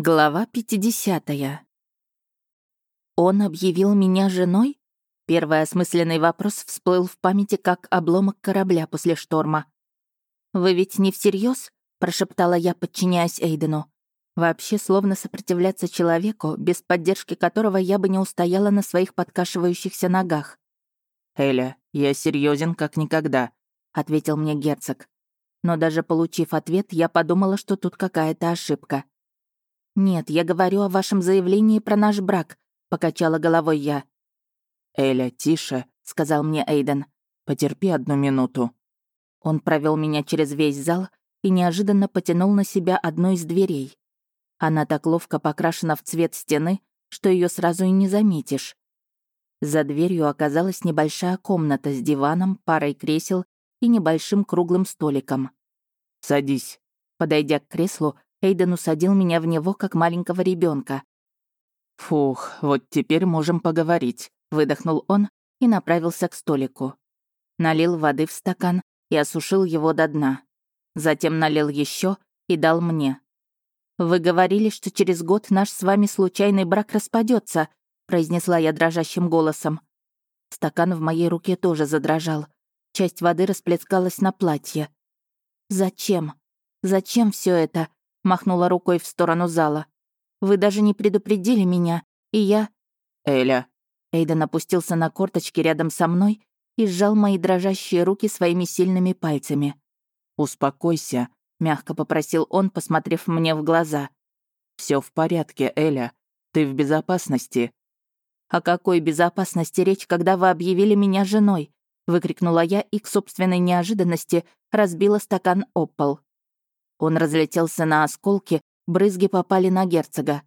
Глава 50. Он объявил меня женой? Первый осмысленный вопрос всплыл в памяти как обломок корабля после шторма. «Вы ведь не всерьез? прошептала я, подчиняясь Эйдену. Вообще, словно сопротивляться человеку, без поддержки которого я бы не устояла на своих подкашивающихся ногах. «Эля, я серьезен как никогда», — ответил мне герцог. Но даже получив ответ, я подумала, что тут какая-то ошибка. «Нет, я говорю о вашем заявлении про наш брак», — покачала головой я. «Эля, тише», — сказал мне Эйден. «Потерпи одну минуту». Он провел меня через весь зал и неожиданно потянул на себя одну из дверей. Она так ловко покрашена в цвет стены, что ее сразу и не заметишь. За дверью оказалась небольшая комната с диваном, парой кресел и небольшим круглым столиком. «Садись». Подойдя к креслу, Эйден усадил меня в него, как маленького ребенка. «Фух, вот теперь можем поговорить», — выдохнул он и направился к столику. Налил воды в стакан и осушил его до дна. Затем налил еще и дал мне. «Вы говорили, что через год наш с вами случайный брак распадется, произнесла я дрожащим голосом. Стакан в моей руке тоже задрожал. Часть воды расплескалась на платье. «Зачем? Зачем все это?» Махнула рукой в сторону зала. «Вы даже не предупредили меня, и я...» «Эля». Эйден опустился на корточки рядом со мной и сжал мои дрожащие руки своими сильными пальцами. «Успокойся», — мягко попросил он, посмотрев мне в глаза. Все в порядке, Эля. Ты в безопасности». «О какой безопасности речь, когда вы объявили меня женой?» — выкрикнула я и к собственной неожиданности разбила стакан об пол. Он разлетелся на осколки, брызги попали на герцога.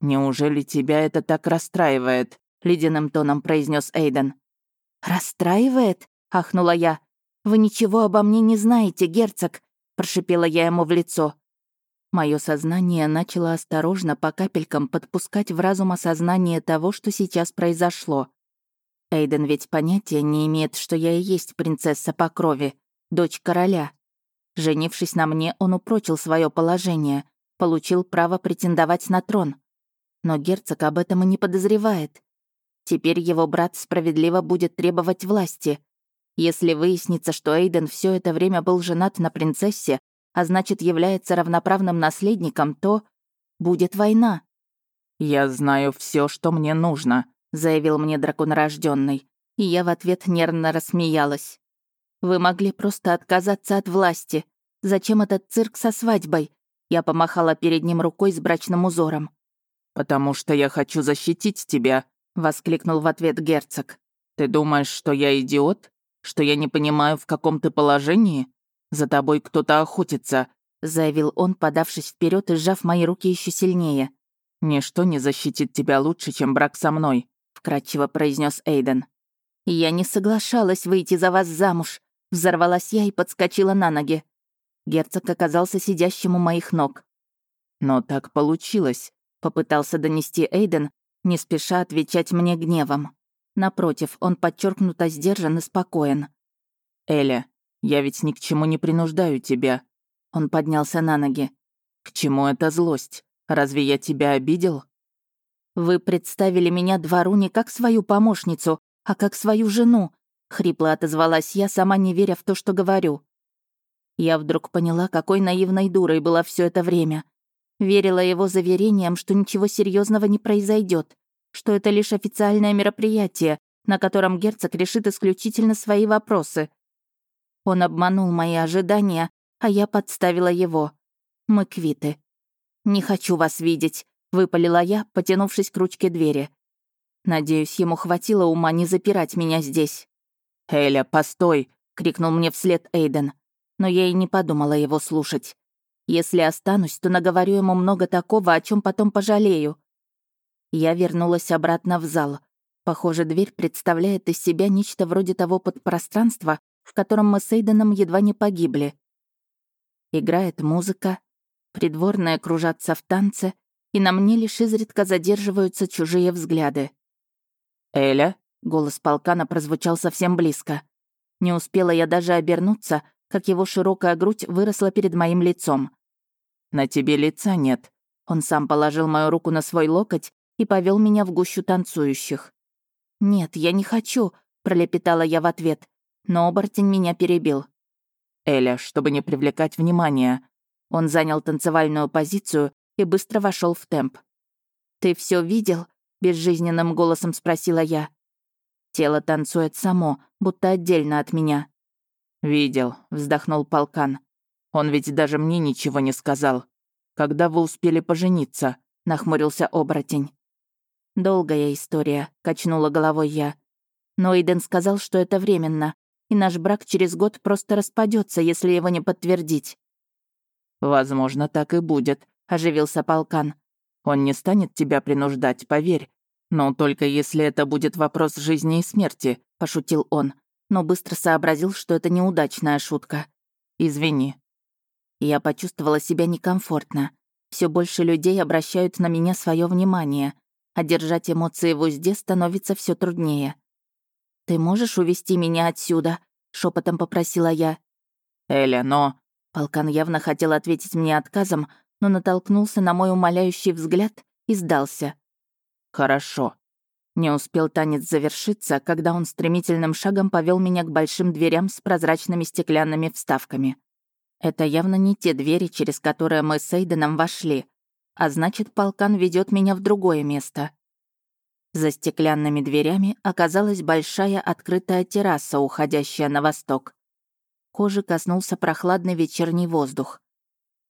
«Неужели тебя это так расстраивает?» — ледяным тоном произнес Эйден. «Расстраивает?» — ахнула я. «Вы ничего обо мне не знаете, герцог», — прошипела я ему в лицо. Мое сознание начало осторожно по капелькам подпускать в разум осознание того, что сейчас произошло. Эйден ведь понятия не имеет, что я и есть принцесса по крови, дочь короля. Женившись на мне, он упрочил свое положение, получил право претендовать на трон. Но герцог об этом и не подозревает. Теперь его брат справедливо будет требовать власти. Если выяснится, что Эйден все это время был женат на принцессе, а значит, является равноправным наследником, то будет война. «Я знаю все, что мне нужно», — заявил мне драконорожденный, и я в ответ нервно рассмеялась. Вы могли просто отказаться от власти. Зачем этот цирк со свадьбой? Я помахала перед ним рукой с брачным узором. «Потому что я хочу защитить тебя», — воскликнул в ответ герцог. «Ты думаешь, что я идиот? Что я не понимаю, в каком ты положении? За тобой кто-то охотится», — заявил он, подавшись вперед и сжав мои руки еще сильнее. «Ничто не защитит тебя лучше, чем брак со мной», — вкратчиво произнес Эйден. «Я не соглашалась выйти за вас замуж», Взорвалась я и подскочила на ноги. Герцог оказался сидящим у моих ног. «Но так получилось», — попытался донести Эйден, не спеша отвечать мне гневом. Напротив, он подчеркнуто сдержан и спокоен. «Эля, я ведь ни к чему не принуждаю тебя». Он поднялся на ноги. «К чему эта злость? Разве я тебя обидел?» «Вы представили меня двору не как свою помощницу, а как свою жену», Хрипло отозвалась я, сама не веря в то, что говорю. Я вдруг поняла, какой наивной дурой была все это время. Верила его заверениям, что ничего серьезного не произойдет, что это лишь официальное мероприятие, на котором герцог решит исключительно свои вопросы. Он обманул мои ожидания, а я подставила его. Мы квиты. «Не хочу вас видеть», — выпалила я, потянувшись к ручке двери. Надеюсь, ему хватило ума не запирать меня здесь. «Эля, постой!» — крикнул мне вслед Эйден. Но я и не подумала его слушать. Если останусь, то наговорю ему много такого, о чем потом пожалею. Я вернулась обратно в зал. Похоже, дверь представляет из себя нечто вроде того подпространства, в котором мы с Эйденом едва не погибли. Играет музыка, придворные кружатся в танце, и на мне лишь изредка задерживаются чужие взгляды. «Эля?» Голос полкана прозвучал совсем близко. Не успела я даже обернуться, как его широкая грудь выросла перед моим лицом. «На тебе лица нет», Он сам положил мою руку на свой локоть и повел меня в гущу танцующих. «Нет, я не хочу», — пролепетала я в ответ, но оборотень меня перебил. «Эля, чтобы не привлекать внимания». Он занял танцевальную позицию и быстро вошел в темп. «Ты все видел?» — безжизненным голосом спросила я. Тело танцует само, будто отдельно от меня. «Видел», — вздохнул полкан. «Он ведь даже мне ничего не сказал. Когда вы успели пожениться?» — нахмурился оборотень. «Долгая история», — качнула головой я. Но Эйден сказал, что это временно, и наш брак через год просто распадется, если его не подтвердить. «Возможно, так и будет», — оживился полкан. «Он не станет тебя принуждать, поверь. Но только если это будет вопрос жизни и смерти», — пошутил он, но быстро сообразил, что это неудачная шутка. «Извини». Я почувствовала себя некомфортно. Все больше людей обращают на меня свое внимание, а держать эмоции в узде становится все труднее. «Ты можешь увести меня отсюда?» — шепотом попросила я. «Эля, но...» Полкан явно хотел ответить мне отказом, но натолкнулся на мой умоляющий взгляд и сдался. «Хорошо». Не успел танец завершиться, когда он стремительным шагом повел меня к большим дверям с прозрачными стеклянными вставками. Это явно не те двери, через которые мы с Эйденом вошли, а значит, полкан ведет меня в другое место. За стеклянными дверями оказалась большая открытая терраса, уходящая на восток. Кожи коснулся прохладный вечерний воздух.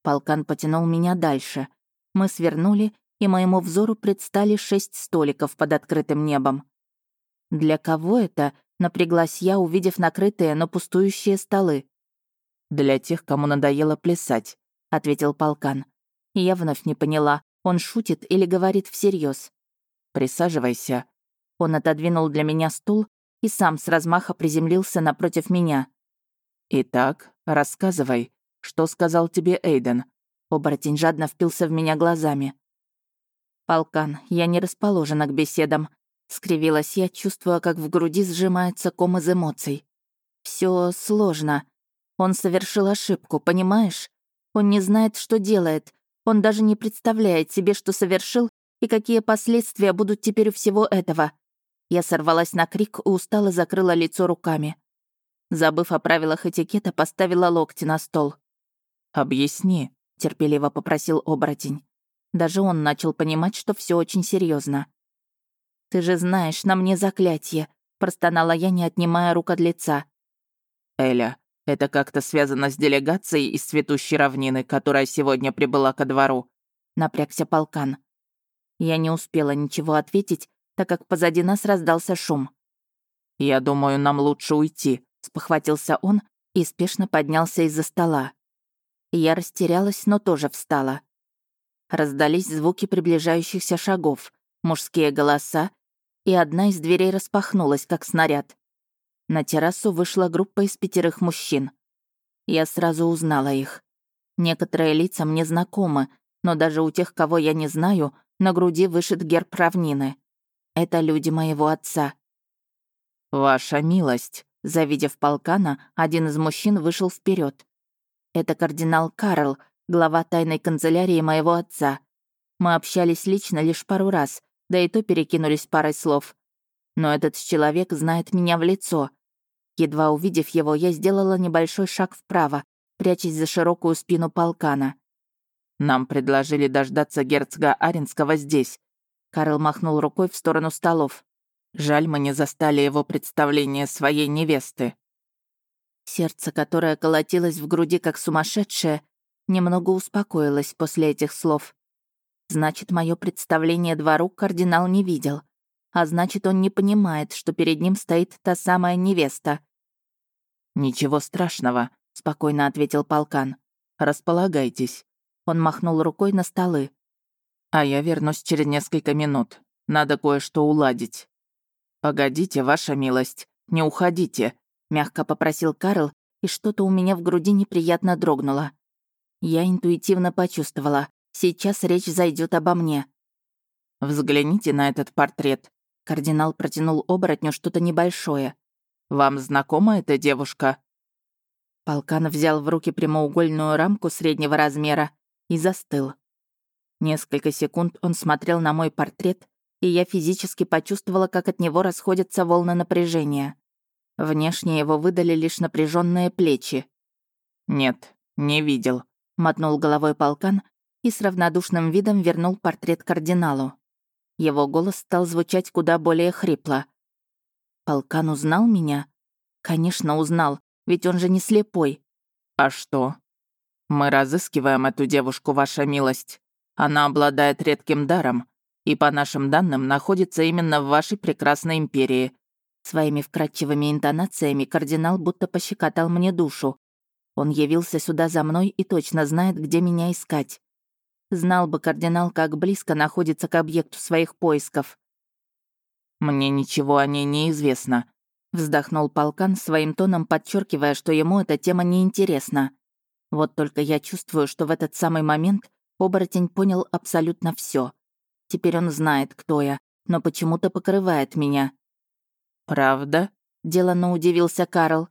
Полкан потянул меня дальше. Мы свернули, и моему взору предстали шесть столиков под открытым небом. Для кого это, напряглась я, увидев накрытые, но пустующие столы. «Для тех, кому надоело плясать», — ответил полкан. Я вновь не поняла, он шутит или говорит всерьез. «Присаживайся». Он отодвинул для меня стул и сам с размаха приземлился напротив меня. «Итак, рассказывай, что сказал тебе Эйден?» Оборотень жадно впился в меня глазами. «Полкан, я не расположена к беседам», — скривилась я, чувствуя, как в груди сжимается ком из эмоций. Все сложно. Он совершил ошибку, понимаешь? Он не знает, что делает. Он даже не представляет себе, что совершил и какие последствия будут теперь у всего этого. Я сорвалась на крик и устало закрыла лицо руками. Забыв о правилах этикета, поставила локти на стол. «Объясни», — терпеливо попросил оборотень. Даже он начал понимать, что все очень серьезно. «Ты же знаешь, на мне заклятие», — простонала я, не отнимая рук от лица. «Эля, это как-то связано с делегацией из цветущей равнины, которая сегодня прибыла ко двору?» — напрягся полкан. Я не успела ничего ответить, так как позади нас раздался шум. «Я думаю, нам лучше уйти», спохватился он и спешно поднялся из-за стола. Я растерялась, но тоже встала. Раздались звуки приближающихся шагов, мужские голоса, и одна из дверей распахнулась, как снаряд. На террасу вышла группа из пятерых мужчин. Я сразу узнала их. Некоторые лица мне знакомы, но даже у тех, кого я не знаю, на груди вышит герб равнины. Это люди моего отца. «Ваша милость», Завидев полкана, один из мужчин вышел вперед. Это кардинал Карл, глава тайной канцелярии моего отца. Мы общались лично лишь пару раз, да и то перекинулись парой слов. Но этот человек знает меня в лицо. Едва увидев его, я сделала небольшой шаг вправо, прячась за широкую спину полкана. «Нам предложили дождаться герцога Аренского здесь». Карл махнул рукой в сторону столов. Жаль, мы не застали его представление своей невесты. Сердце, которое колотилось в груди как сумасшедшее, немного успокоилось после этих слов. Значит, мое представление двору кардинал не видел. А значит, он не понимает, что перед ним стоит та самая невеста. «Ничего страшного», — спокойно ответил полкан. «Располагайтесь». Он махнул рукой на столы. «А я вернусь через несколько минут. Надо кое-что уладить». «Погодите, ваша милость, не уходите», — мягко попросил Карл, и что-то у меня в груди неприятно дрогнуло. Я интуитивно почувствовала, сейчас речь зайдет обо мне. «Взгляните на этот портрет», — кардинал протянул оборотню что-то небольшое. «Вам знакома эта девушка?» Полкан взял в руки прямоугольную рамку среднего размера и застыл. Несколько секунд он смотрел на мой портрет, и я физически почувствовала, как от него расходятся волны напряжения. Внешне его выдали лишь напряженные плечи. «Нет, не видел», — мотнул головой полкан и с равнодушным видом вернул портрет кардиналу. Его голос стал звучать куда более хрипло. «Полкан узнал меня?» «Конечно, узнал, ведь он же не слепой». «А что?» «Мы разыскиваем эту девушку, ваша милость. Она обладает редким даром, и, по нашим данным, находится именно в вашей прекрасной империи». Своими вкрадчивыми интонациями кардинал будто пощекотал мне душу. Он явился сюда за мной и точно знает, где меня искать. Знал бы кардинал, как близко находится к объекту своих поисков. «Мне ничего о ней не известно», — вздохнул полкан своим тоном, подчеркивая, что ему эта тема неинтересна. Вот только я чувствую, что в этот самый момент оборотень понял абсолютно все. Теперь он знает, кто я, но почему-то покрывает меня. «Правда?» — деланно удивился Карл.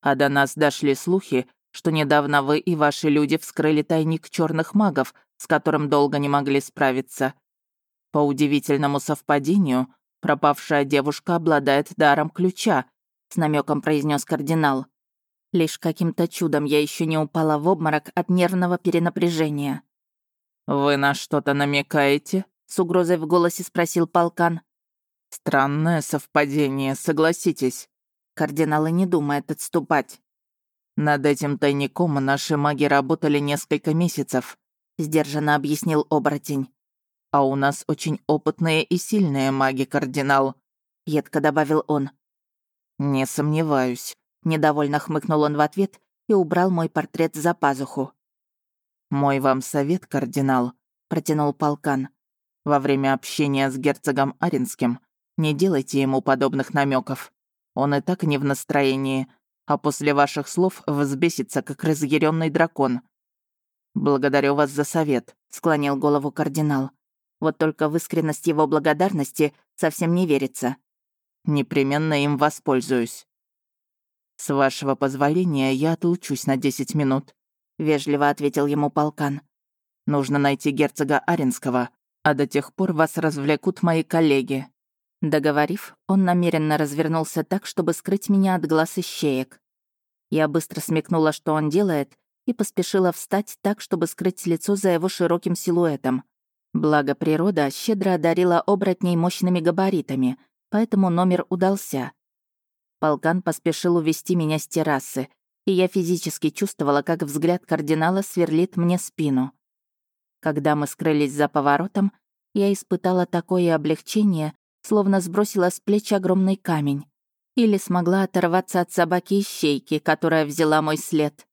«А до нас дошли слухи, что недавно вы и ваши люди вскрыли тайник черных магов, с которым долго не могли справиться. По удивительному совпадению, пропавшая девушка обладает даром ключа, с намеком произнес кардинал. Лишь каким-то чудом я еще не упала в обморок от нервного перенапряжения. «Вы на что-то намекаете?» — с угрозой в голосе спросил полкан. «Странное совпадение, согласитесь». Кардинал и не думает отступать. «Над этим тайником наши маги работали несколько месяцев», — сдержанно объяснил оборотень. «А у нас очень опытные и сильные маги, кардинал», — едко добавил он. «Не сомневаюсь», — недовольно хмыкнул он в ответ и убрал мой портрет за пазуху. «Мой вам совет, кардинал», — протянул полкан. «Во время общения с герцогом Аринским не делайте ему подобных намеков. Он и так не в настроении, а после ваших слов взбесится, как разъяренный дракон. «Благодарю вас за совет», — склонил голову кардинал. Вот только в искренность его благодарности совсем не верится. «Непременно им воспользуюсь». «С вашего позволения я отлучусь на 10 минут», — вежливо ответил ему полкан. «Нужно найти герцога Аренского, а до тех пор вас развлекут мои коллеги». Договорив, он намеренно развернулся так, чтобы скрыть меня от глаз ищеек. Я быстро смекнула, что он делает, и поспешила встать так, чтобы скрыть лицо за его широким силуэтом. Благо природа щедро одарила оборотней мощными габаритами, поэтому номер удался. Полкан поспешил увести меня с террасы, и я физически чувствовала, как взгляд кардинала сверлит мне спину. Когда мы скрылись за поворотом, я испытала такое облегчение, словно сбросила с плеч огромный камень. Или смогла оторваться от собаки-ищейки, которая взяла мой след.